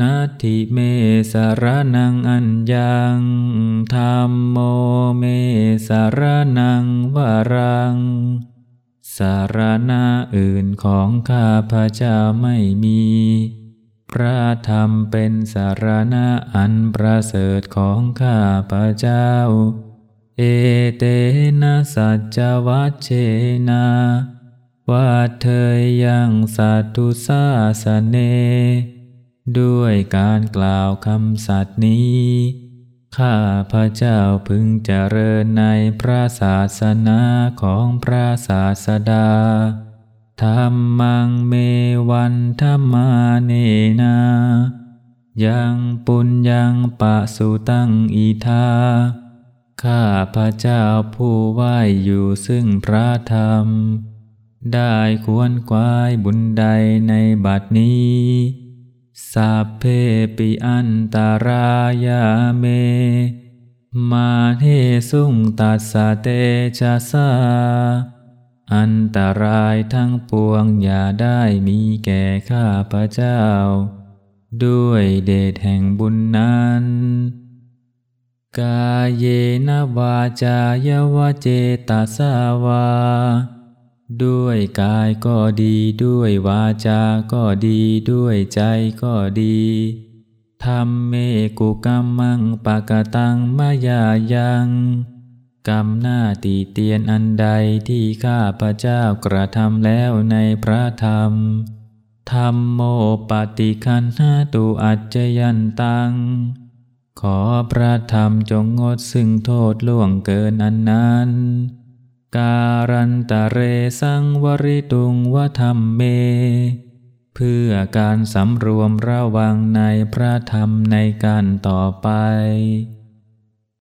นาทิเมสารนังอัญญังธรรมโมเมสารนังวารัง สารณะอื่นของข้าพระเจ้าไม่มี พระธรรมเป็นสารณะอันประเสริฐของข้าพระเจ้า เอเตนะสัจวัชเชนาว่าเธอยังสัตตุสาสเน ด้วยการกล่าวคำสัตย์นี้ ข้าพระเจ้าพึงเจริญในพระศาสนาของพระศาสดาธรรมังเมวันธรรมาเนนา ยังปุญญังปะสุตังอีทา ข้าพระเจ้าผู้ไหวอยู่ซึ่งพระธรรม ได้ควรควายบุญใดในบัดนี้ สัพเพปิอันตารายาเม มาเทสุงตัสเตชะสาอันตรายทั้งปวงอย่าได้มีแก่ข้าพระเจ้า ด้วยเดชแห่งบุญนั้น กาเยนวาจายวเจตาสาวา ด้วยกายก็ดีด้วยวาจาก็ดีด้วยใจก็ดีทำเมกุกรรมังปะกตังมายายังกรรมหน้าตีเตียนอันใดที่ข้าพระเจ้ากระทำแล้วในพระธรรม ธรรมโมปฏิคันหาตุอัจจยันตัง ขอพระธรรมจงงดซึ่งโทษล่วงเกินอันนั้น การันตะเรสังวริตุงวธรรมเม เพื่อการสำรวมระวังในพระธรรมในการต่อไป